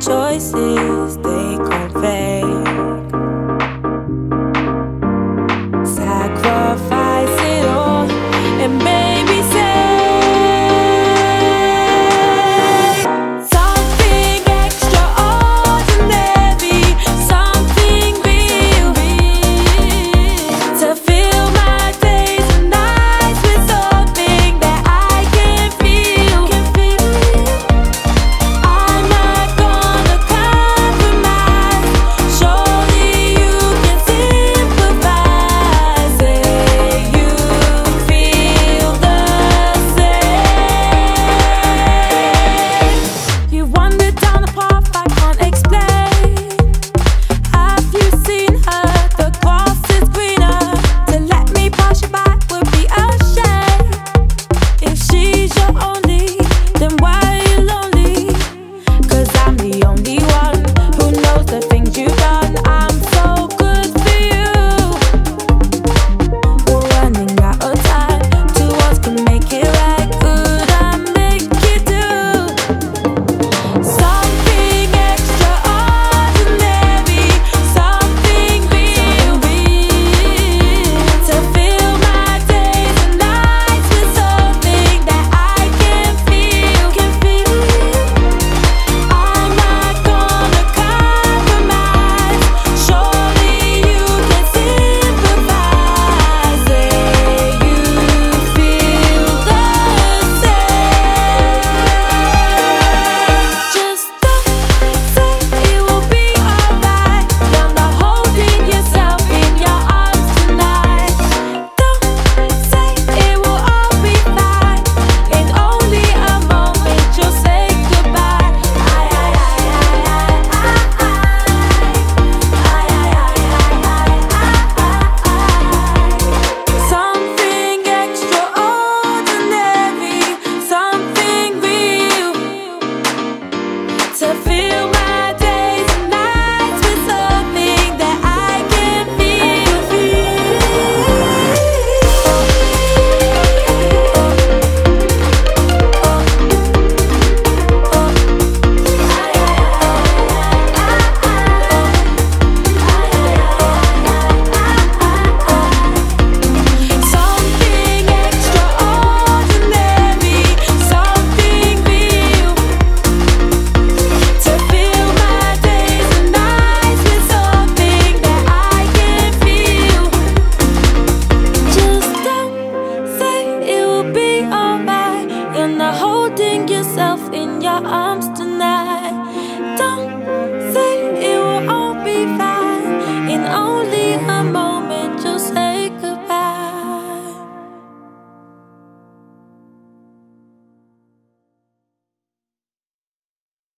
choices.